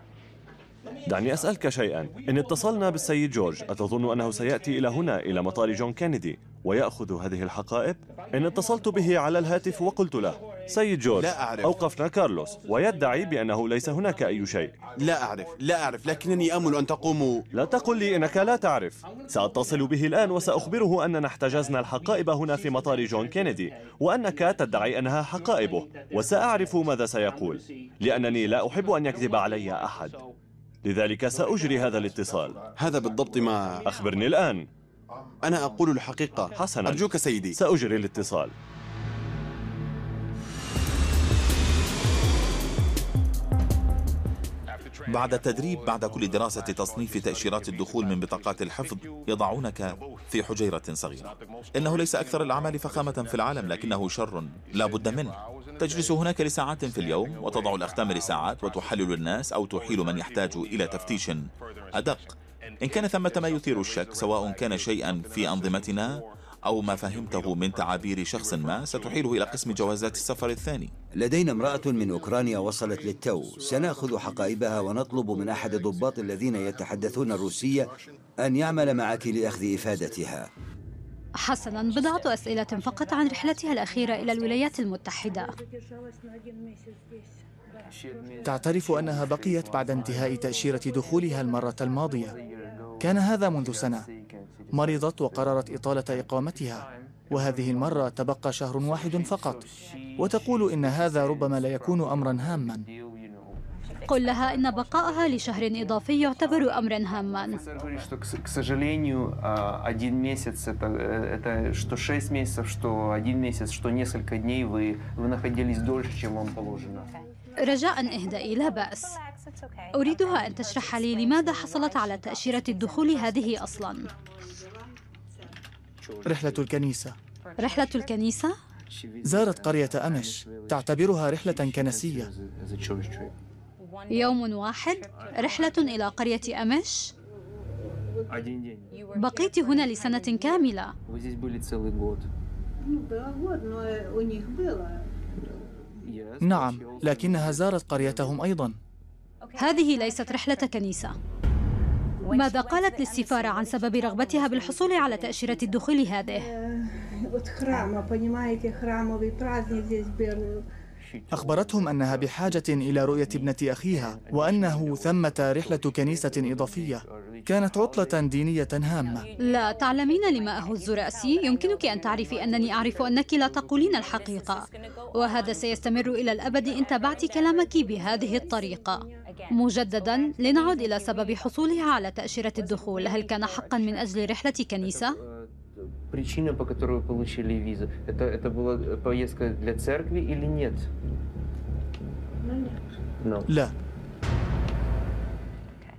[SPEAKER 3] دعني أسألك شيئا. إن اتصلنا بالسيد جورج أتظن أنه سيأتي إلى هنا إلى مطار جون كينيدي. ويأخذ هذه الحقائب؟ إن اتصلت به على الهاتف وقلت له سيد جورج
[SPEAKER 1] لا أعرف.
[SPEAKER 3] أوقفنا كارلوس. ويدعي بأنه ليس هناك أي شيء.
[SPEAKER 1] لا أعرف لا أعرف لكنني أمل أن تقوموا
[SPEAKER 3] لا تقل لي إنك لا تعرف. سأتصل به الآن وسأخبره أننا احتجزنا الحقائب هنا في مطار جون كينيدي وأنك تدعي أنها حقائبه وسأعرف ماذا سيقول. لأنني لا أحب أن يكذب علي أحد. لذلك سأجري هذا الاتصال.
[SPEAKER 1] هذا بالضبط ما
[SPEAKER 3] أخبرني الآن.
[SPEAKER 1] أنا أقول الحقيقة.
[SPEAKER 3] حسنا.
[SPEAKER 1] أرجوك سيدي.
[SPEAKER 3] سأجري الاتصال.
[SPEAKER 2] بعد التدريب بعد كل دراسة تصنيف تأشيرات الدخول من بطاقات الحفظ يضعونك في حجيرة صغيرة. إنه ليس أكثر الأعمال فخامة في العالم لكنه شر لا بد منه. تجلس هناك لساعات في اليوم وتضع الأختام لساعات وتحلل الناس أو تحيل من يحتاج إلى تفتيش أدق. إن كان ثمة ما يثير الشك سواء كان شيئا في أنظمتنا أو ما فهمته من تعابير شخص ما ستحيله إلى قسم جوازات السفر الثاني.
[SPEAKER 7] لدينا امرأة من أوكرانيا وصلت للتو. سنأخذ حقائبها ونطلب من أحد الضباط الذين يتحدثون الروسية أن يعمل معك لأخذ إفادتها.
[SPEAKER 6] حسنا. بضعة أسئلة فقط عن رحلتها الأخيرة إلى الولايات المتحدة.
[SPEAKER 8] تعترف أنها بقيت بعد انتهاء تأشيرة دخولها المرة الماضية. كان هذا منذ سنة. مرضت وقررت إطالة إقامتها. وهذه المرة تبقى شهر واحد فقط. وتقول إن هذا ربما لا يكون أمرا هاما.
[SPEAKER 6] قل لها إن بقائها لشهر إضافي يعتبر أمرا هاما. رجاء اهدئي لا بأس. أريدها أن تشرح لي لماذا حصلت على تأشيرة الدخول هذه أصلا؟
[SPEAKER 8] رحلة الكنيسة.
[SPEAKER 6] رحلة الكنيسة؟
[SPEAKER 8] زارت قرية أمش. تعتبرها رحلة كنسية.
[SPEAKER 6] يوم واحد؟ رحلة إلى قرية أمش؟ بقيت هنا لسنة كاملة.
[SPEAKER 8] نعم لكنها زارت قريتهم أيضا.
[SPEAKER 6] هذه ليست رحلة كنيسة. ماذا قالت للسفارة عن سبب رغبتها بالحصول على تأشيرة الدخول هذه؟
[SPEAKER 8] أخبرتهم أنها بحاجة إلى رؤية ابنة أخيها وأنه ثمة رحلة كنيسة إضافية. كانت عطلة دينية هامة.
[SPEAKER 6] لا تعلمين لما أهز رأسي؟ يمكنك أن تعرفي أنني أعرف أنك لا تقولين الحقيقة. وهذا سيستمر إلى الأبد إن تبعت كلامك بهذه الطريقة. مجددا لنعد إلى سبب حصولها على تأشيرة الدخول. هل كان حقا من أجل رحلة كنيسة؟
[SPEAKER 11] Причина, по которой вы получили визу, это, это была поездка для церкви или нет? No.
[SPEAKER 8] لا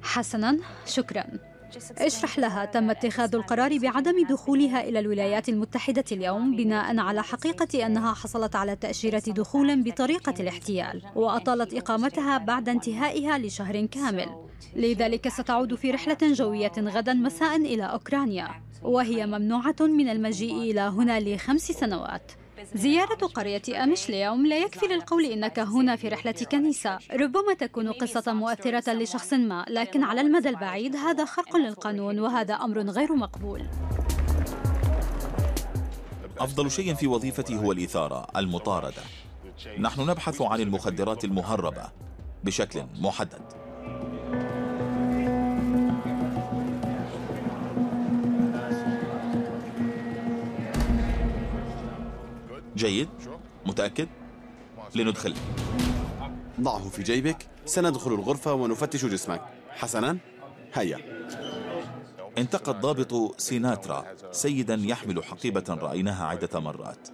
[SPEAKER 6] حسنا شكرا اشرح لها تم اتخاذ القرار بعدم دخولها إلى الولايات المتحدة اليوم بناء على حقيقة أنها حصلت على تأشيرة دخول بطريقة الاحتيال وأطالت إقامتها بعد انتهائها لشهر كامل لذلك ستعود في رحلة جوية غدا مساء إلى أوكرانيا وهي ممنوعة من المجيء إلى هنا لخمس سنوات. زيارة قرية أمش اليوم لا يكفي للقول إنك هنا في رحلة كنيسة. ربما تكون قصة مؤثرة لشخص ما لكن على المدى البعيد هذا خرق للقانون وهذا أمر غير مقبول.
[SPEAKER 2] أفضل شيء في وظيفتي هو الإثارة المطاردة. نحن نبحث عن المخدرات المهربة بشكل محدد. جيد. متأكد؟ لندخل.
[SPEAKER 1] ضعه في جيبك. سندخل الغرفة ونفتش جسمك. حسنا. هيا.
[SPEAKER 2] انتقى الضابط سيناترا. سيدا يحمل حقيبة رأيناها عدة مرات.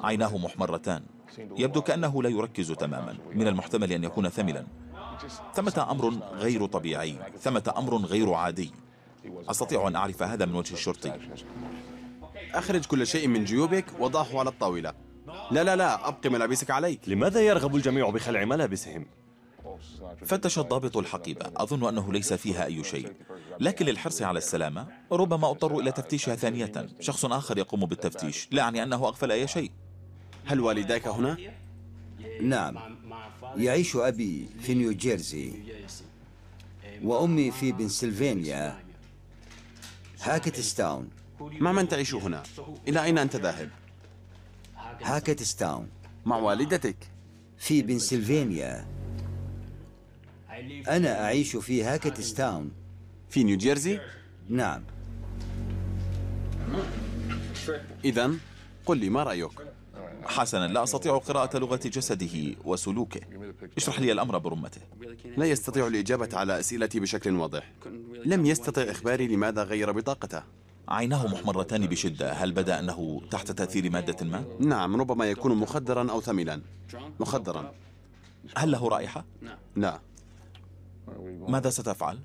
[SPEAKER 2] عيناه محمرتان. يبدو كأنه لا يركز تماما. من المحتمل أن يكون ثملا. ثمة أمر غير طبيعي. ثمة أمر غير عادي. أستطيع أن أعرف هذا من وجه الشرطي.
[SPEAKER 1] أخرج كل شيء من جيوبك وضعه على الطاولة. لا لا لا أبقي ملابسك عليك.
[SPEAKER 3] لماذا يرغب الجميع بخلع ملابسهم؟
[SPEAKER 2] فتش الضابط الحقيبة أظن أنه ليس فيها أي شيء. لكن للحرص على السلامة ربما أضطر إلى تفتيشها ثانية. شخص آخر يقوم بالتفتيش. لا أعني أنه أغفل أي شيء.
[SPEAKER 1] هل والداك هنا؟
[SPEAKER 7] نعم. يعيش أبي في نيوجيرسي وأمي في بنسلفانيا. هاكتستاون
[SPEAKER 1] مع من تعيش هنا؟ إلى أين أنت ذاهب؟
[SPEAKER 7] هاكتستاون
[SPEAKER 1] مع والدتك
[SPEAKER 7] في بنسلفانيا أنا أعيش في هاكتستاون
[SPEAKER 1] في نيوجيرسي؟
[SPEAKER 7] نعم
[SPEAKER 1] إذا قل لي ما رأيك؟
[SPEAKER 2] حسنا لا أستطيع قراءة لغة جسده وسلوكه اشرح لي الأمر برمته
[SPEAKER 1] لا يستطيع الإجابة على أسئلتي بشكل واضح لم يستطع إخباري لماذا غير بطاقته
[SPEAKER 2] عيناه محمرتان بشدة. هل بدا أنه تحت تأثير مادة ما؟
[SPEAKER 1] نعم ربما يكون مخدرا أو ثملا مخدرا.
[SPEAKER 2] هل له رائحة؟
[SPEAKER 1] لا.
[SPEAKER 2] ماذا ستفعل؟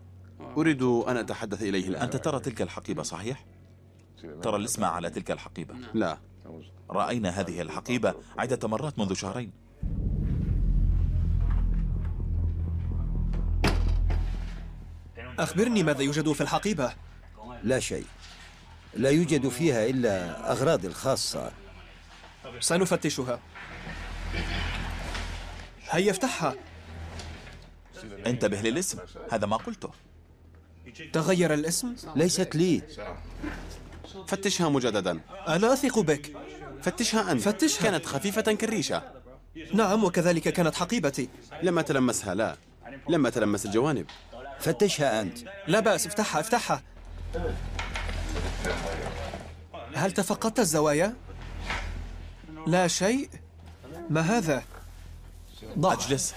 [SPEAKER 1] أريد أن أتحدث إليه الآن.
[SPEAKER 2] أنت ترى تلك الحقيبة صحيح؟ ترى الاسم على تلك الحقيبة.
[SPEAKER 1] لا.
[SPEAKER 2] رأينا هذه الحقيبة عدة مرات منذ شهرين.
[SPEAKER 5] أخبرني ماذا يوجد في الحقيبة؟
[SPEAKER 7] لا شيء. لا يوجد فيها إلا أغراضي الخاصة.
[SPEAKER 5] سنفتشها. هيا افتحها.
[SPEAKER 2] انتبه للاسم. هذا ما قلته.
[SPEAKER 5] تغير الاسم؟
[SPEAKER 7] ليست لي.
[SPEAKER 1] فتشها مجددا.
[SPEAKER 5] أنا أثق بك.
[SPEAKER 1] فتشها أنت.
[SPEAKER 5] فتشها.
[SPEAKER 1] كانت خفيفة كالريشة.
[SPEAKER 5] نعم وكذلك كانت حقيبتي.
[SPEAKER 1] لما تلمسها لا. لما تلمس الجوانب.
[SPEAKER 7] فتشها أنت.
[SPEAKER 5] لا بأس افتحها افتحها. هل تفقدت الزوايا؟ لا شيء ما هذا؟ ضع
[SPEAKER 2] أجلس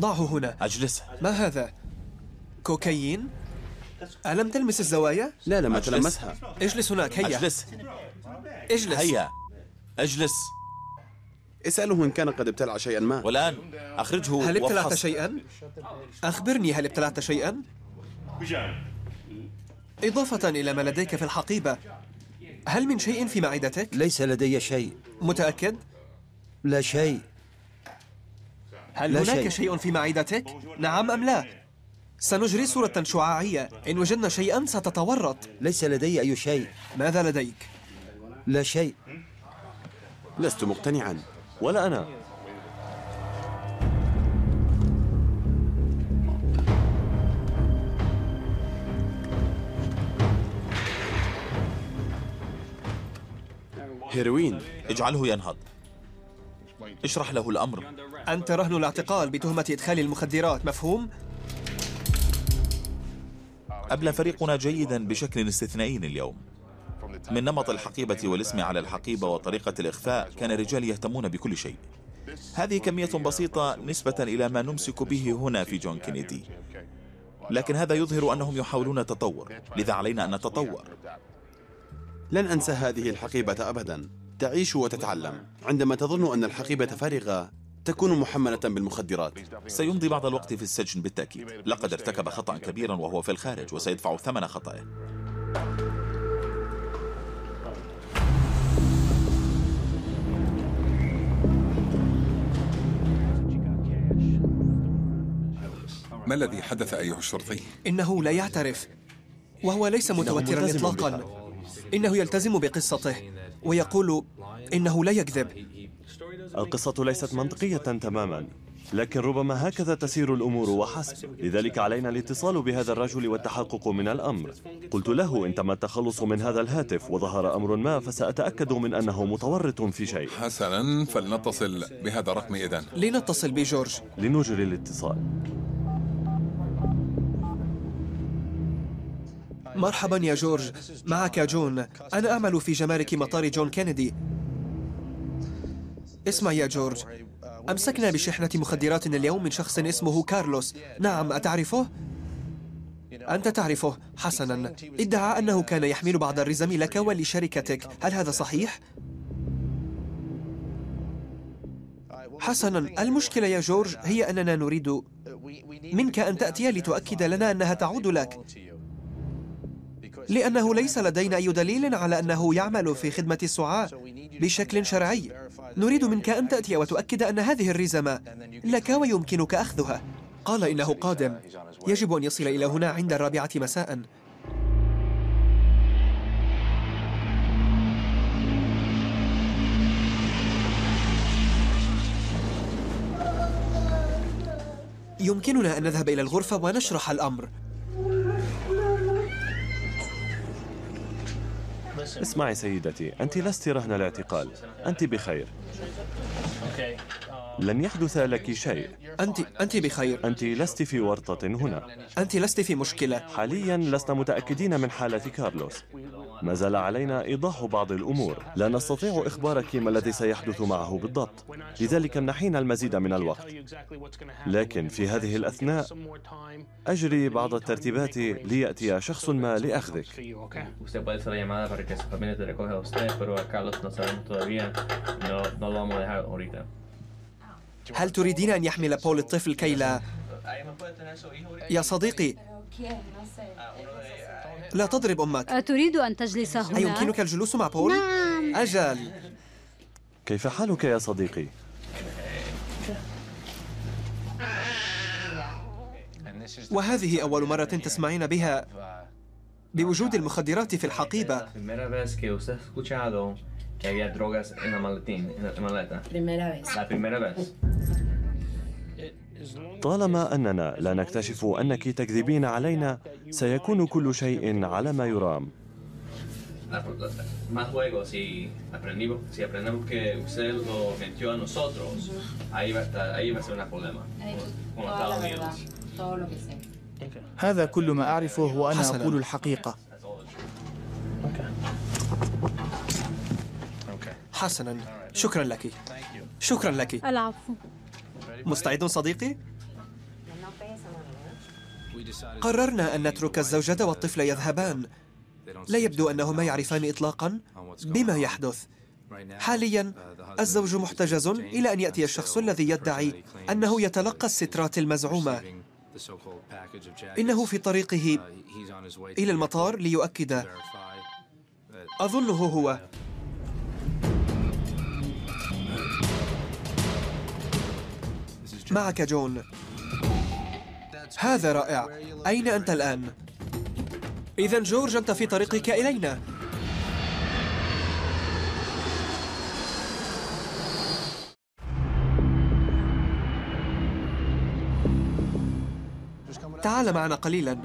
[SPEAKER 5] ضعه هنا
[SPEAKER 2] أجلس
[SPEAKER 5] ما هذا؟ كوكايين؟ ألم تلمس الزوايا؟
[SPEAKER 1] لا لما
[SPEAKER 2] أجلس.
[SPEAKER 1] تلمسها
[SPEAKER 5] اجلس هناك هيا
[SPEAKER 2] أجلس
[SPEAKER 5] اجلس
[SPEAKER 2] هيا أجلس
[SPEAKER 1] اسأله إن كان قد ابتلع شيئا ما
[SPEAKER 2] والآن أخرجه
[SPEAKER 5] هل ابتلعت. شيئا؟ أخبرني هل ابتلعت شيئا؟ إضافة إلى ما لديك في الحقيبة هل من شيء في معدتك؟
[SPEAKER 7] ليس لدي شيء
[SPEAKER 5] متأكد؟
[SPEAKER 7] لا شيء
[SPEAKER 5] هل
[SPEAKER 7] لا
[SPEAKER 5] هناك
[SPEAKER 7] شيء.
[SPEAKER 5] شيء في معدتك؟ نعم أم لا؟ سنجري صورة شعاعية إن وجدنا شيئا ستتورط
[SPEAKER 7] ليس لدي أي شيء
[SPEAKER 5] ماذا لديك؟
[SPEAKER 7] لا شيء
[SPEAKER 1] لست مقتنعا
[SPEAKER 3] ولا أنا
[SPEAKER 1] هيروين
[SPEAKER 2] اجعله ينهض. اشرح له الأمر.
[SPEAKER 5] أنت رهن الاعتقال بتهمة إدخال المخدرات مفهوم؟
[SPEAKER 2] أبلى فريقنا جيدا بشكل استثنائي اليوم. من نمط الحقيبة والاسم على الحقيبة وطريقة الإخفاء كان الرجال يهتمون بكل شيء. هذه كمية بسيطة نسبة إلى ما نمسك به هنا في جون كينيدي. لكن هذا يظهر أنهم يحاولون التطور. لذا علينا أن نتطور.
[SPEAKER 1] لن أنسى هذه الحقيبة أبدا. تعيش وتتعلم. عندما تظن أن الحقيبة فارغة تكون محملة بالمخدرات.
[SPEAKER 2] سيمضي بعض الوقت في السجن بالتأكيد. لقد ارتكب خطأ كبيرا وهو في الخارج وسيدفع ثمن خطأه
[SPEAKER 4] ما الذي حدث أيها الشرطي؟
[SPEAKER 5] إنه لا يعترف وهو ليس متوترا إطلاقا. إنه يلتزم بقصته ويقول إنه لا يكذب.
[SPEAKER 3] القصة ليست منطقية تماما لكن ربما هكذا تسير الأمور وحسب. لذلك علينا الاتصال بهذا الرجل والتحقق من الأمر. قلت له إن تم التخلص من هذا الهاتف وظهر أمر ما فسأتأكد من أنه متورط في شيء.
[SPEAKER 4] حسنا فلنتصل بهذا الرقم إذن.
[SPEAKER 5] لنتصل بجورج.
[SPEAKER 3] لنجري الاتصال.
[SPEAKER 5] مرحبا يا جورج. معك جون. أنا أعمل في جمارك مطار جون كينيدي. اسمع يا جورج. أمسكنا بشحنة مخدرات اليوم من شخص اسمه كارلوس. نعم أتعرفه؟ أنت تعرفه حسنا. ادعى أنه كان يحمل بعض الرزم لك ولشركتك. هل هذا صحيح؟ حسنا. المشكلة يا جورج هي أننا نريد منك أن تأتي لتؤكد لنا أنها تعود لك. لأنه ليس لدينا أي دليل على أنه يعمل في خدمة السعاة بشكل شرعي. نريد منك أن تأتي وتؤكد أن هذه الرزمة لك ويمكنك أخذها. قال إنه قادم. يجب أن يصل إلى هنا عند الرابعة مساء. يمكننا أن نذهب إلى الغرفة ونشرح الأمر.
[SPEAKER 3] اسمعي سيدتي أنت لست رهن الاعتقال أنت بخير. لن يحدث لك شيء.
[SPEAKER 5] أنت أنت بخير.
[SPEAKER 3] أنت لست في ورطة هنا.
[SPEAKER 5] أنت لست في مشكلة.
[SPEAKER 3] حاليا لسنا متأكدين من حالة كارلوس. ما زال علينا إيضاح بعض الأمور. لا نستطيع إخبارك ما الذي سيحدث معه بالضبط. لذلك منحينا المزيد من الوقت. لكن في هذه الأثناء أجري بعض الترتيبات ليأتي شخص ما لأخذك.
[SPEAKER 5] هل تريدين أن يحمل بول الطفل كي لا؟ يا صديقي. لا تضرب أمك.
[SPEAKER 6] أتريد أن تجلس هنا؟
[SPEAKER 5] أيمكنك الجلوس مع بول؟
[SPEAKER 6] نعم.
[SPEAKER 5] أجل.
[SPEAKER 3] كيف حالك يا صديقي؟
[SPEAKER 5] وهذه أول مرة تسمعين بها بوجود المخدرات في الحقيبة.
[SPEAKER 3] طالما أننا لا نكتشف أنك تكذبين علينا سيكون كل شيء على ما يرام.
[SPEAKER 8] هذا كل ما أعرفه هو
[SPEAKER 5] أن
[SPEAKER 8] أقول الحقيقة.
[SPEAKER 5] حسنا. شكرا لك. شكرا لك.
[SPEAKER 6] العفو.
[SPEAKER 5] مستعد صديقي؟ قررنا أن نترك الزوجة والطفل يذهبان. لا يبدو أنهما يعرفان إطلاقا بما يحدث. حاليا الزوج محتجز إلى أن يأتي الشخص الذي يدعي أنه يتلقى السترات المزعومة. إنه في طريقه إلى المطار ليؤكد. أظنه هو. معك جون. هذا رائع. أين أنت الآن؟ إذا جورج أنت في طريقك إلينا. تعال معنا قليلا.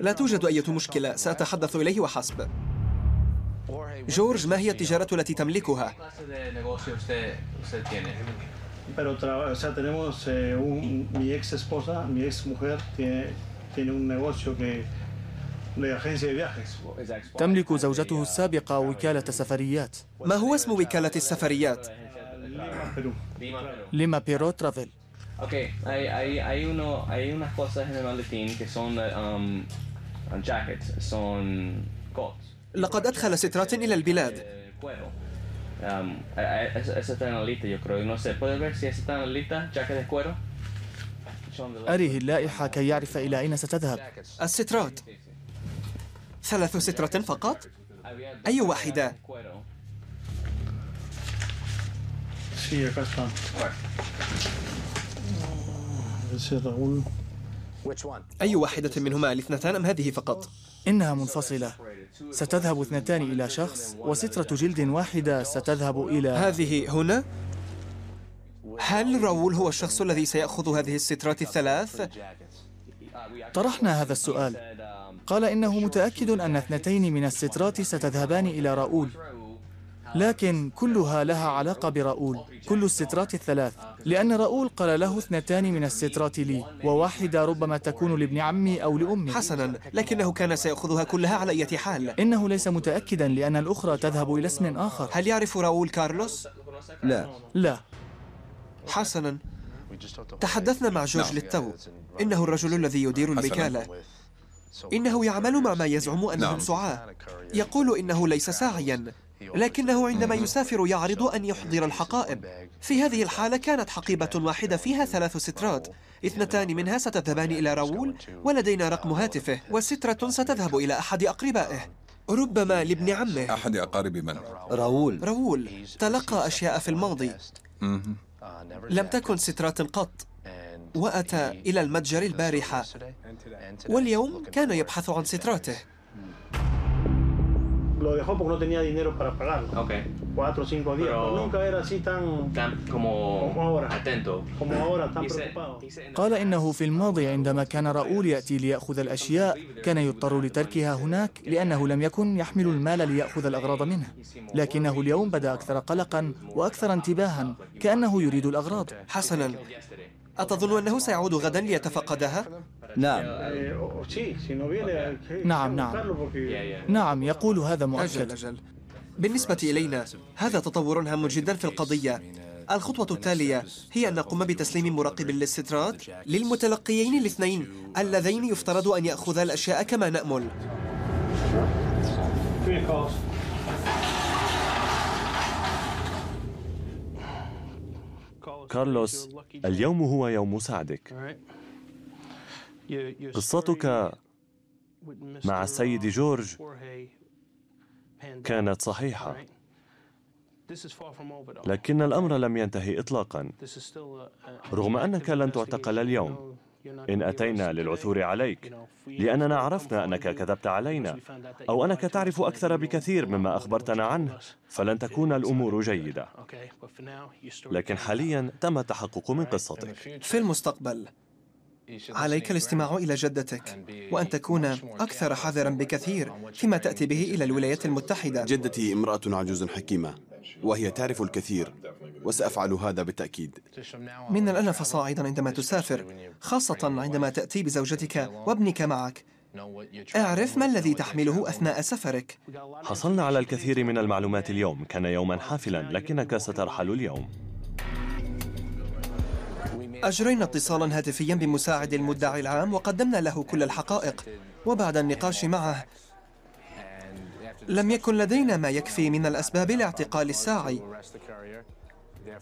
[SPEAKER 5] لا توجد أي مشكلة. سأتحدث إليه وحسب. جورج ما هي التجارة التي تملكها؟
[SPEAKER 8] تملك زوجته السابقة وكالة سفريات
[SPEAKER 5] ما هو اسم وكالة السفريات؟
[SPEAKER 8] لما بيرو ترافل
[SPEAKER 12] هناك
[SPEAKER 5] لقد أدخل سترات إلى البلاد
[SPEAKER 8] أريه اللائحة كي يعرف إلى أين ستذهب
[SPEAKER 5] السترات ثلاث سترات فقط؟ أي واحدة؟ أي واحدة منهما الاثنتان أم هذه فقط؟
[SPEAKER 8] إنها منفصلة ستذهب اثنتان إلى شخص وسترة جلد واحدة ستذهب إلى
[SPEAKER 5] هذه هنا؟ هل راؤول هو الشخص الذي سيأخذ هذه السترات الثلاث؟
[SPEAKER 8] طرحنا هذا السؤال قال إنه متأكد أن اثنتين من السترات ستذهبان إلى راؤول لكن كلها لها علاقة براؤول كل السترات الثلاث. لأن راؤول قال له اثنتان من السترات لي وواحدة ربما تكون لابن عمي أو لأمي.
[SPEAKER 5] حسنا لكنه كان سيأخذها كلها على أي حال.
[SPEAKER 8] إنه ليس متأكدا لأن الأخرى تذهب إلى اسم آخر.
[SPEAKER 5] هل يعرف راؤول كارلوس؟
[SPEAKER 7] لا.
[SPEAKER 8] لا.
[SPEAKER 5] حسنا تحدثنا مع جورج للتو إنه الرجل الذي يدير الوكالة. إنه يعمل مع ما يزعم أنهم
[SPEAKER 4] نعم.
[SPEAKER 5] سعاة. يقول إنه ليس ساعيا. لكنه عندما يسافر يعرض أن يحضر الحقائب. في هذه الحالة كانت حقيبة واحدة فيها ثلاث سترات. اثنتان منها ستذهبان إلى راؤول ولدينا رقم هاتفه وسترة ستذهب إلى أحد أقربائه. ربما لابن عمه.
[SPEAKER 4] أحد أقارب من؟
[SPEAKER 7] راؤول
[SPEAKER 5] راؤول تلقى أشياء في الماضي. لم تكن سترات قط. وأتى إلى المتجر البارحة. واليوم كان يبحث عن ستراته.
[SPEAKER 13] Lo dejó porque no tenía dinero para pagarlo.
[SPEAKER 12] Ok.
[SPEAKER 13] Cuatro o cinco días.
[SPEAKER 12] Pero-
[SPEAKER 13] pero nunca era así tan
[SPEAKER 12] Tan como
[SPEAKER 13] Como ahora.
[SPEAKER 12] atento.
[SPEAKER 13] como ahora, tan
[SPEAKER 12] Dice-
[SPEAKER 13] preocupado.
[SPEAKER 8] قال إنه في الماضي عندما كان راؤول يأتي ليأخذ الأشياء كان يضطر لتركها هناك لأنه لم يكن يحمل المال ليأخذ الأغراض منه لكنه اليوم بدا أكثر قلقا وأكثر انتباها كأنه يريد الأغراض
[SPEAKER 5] حسنا أتظن أنه سيعود غدا ليتفقدها؟
[SPEAKER 7] نعم.
[SPEAKER 13] que
[SPEAKER 8] نعم نعم. نعم يقول هذا مؤكد.
[SPEAKER 5] أجل بالنسبة إلينا هذا تطور هام جدا في القضية. الخطوة التالية هي أن نقوم بتسليم مراقب للسترات للمتلقيين الاثنين اللذين يفترض أن يأخذا الأشياء كما نأمل.
[SPEAKER 3] كارلوس اليوم هو يوم سعدك. قصتك مع السيد جورج كانت صحيحة. لكن الأمر لم ينتهي إطلاقا. رغم أنك لن تعتقل اليوم إن أتينا للعثور عليك لأننا عرفنا أنك كذبت علينا أو أنك تعرف أكثر بكثير مما أخبرتنا عنه فلن تكون الأمور جيدة. لكن حاليا تم التحقق من قصتك.
[SPEAKER 5] في المستقبل عليك الاستماع إلى جدتك وأن تكون أكثر حذرا بكثير فيما تأتي به إلى الولايات المتحدة.
[SPEAKER 1] جدتي امرأة عجوز حكيمة وهي تعرف الكثير وسأفعل هذا بالتأكيد.
[SPEAKER 5] من الآن فصاعدا عندما تسافر خاصة عندما تأتي بزوجتك وابنك معك. اعرف ما الذي تحمله أثناء سفرك.
[SPEAKER 3] حصلنا على الكثير من المعلومات اليوم كان يوما حافلا لكنك سترحل اليوم.
[SPEAKER 5] أجرينا اتصالا هاتفيا بمساعد المدعي العام وقدمنا له كل الحقائق. وبعد النقاش معه لم يكن لدينا ما يكفي من الأسباب لاعتقال الساعي.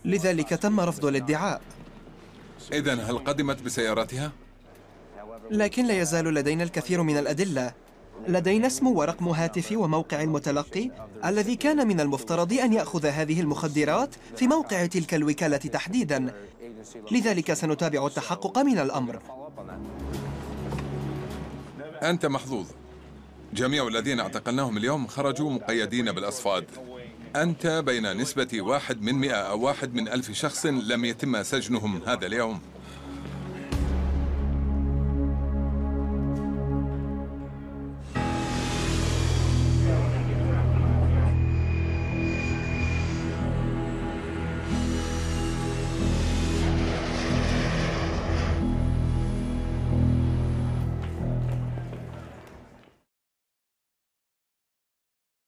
[SPEAKER 5] لذلك تم رفض الادعاء.
[SPEAKER 4] إذا هل قدمت بسيارتها؟
[SPEAKER 5] لكن لا يزال لدينا الكثير من الأدلة. لدينا اسم ورقم هاتف وموقع المتلقي الذي كان من المفترض أن يأخذ هذه المخدرات في موقع تلك الوكالة تحديدا. لذلك سنتابع التحقق من الأمر.
[SPEAKER 4] أنت محظوظ. جميع الذين اعتقلناهم اليوم خرجوا مقيدين بالأصفاد. أنت بين نسبة واحد من مئة أو واحد من ألف شخص لم يتم سجنهم هذا اليوم.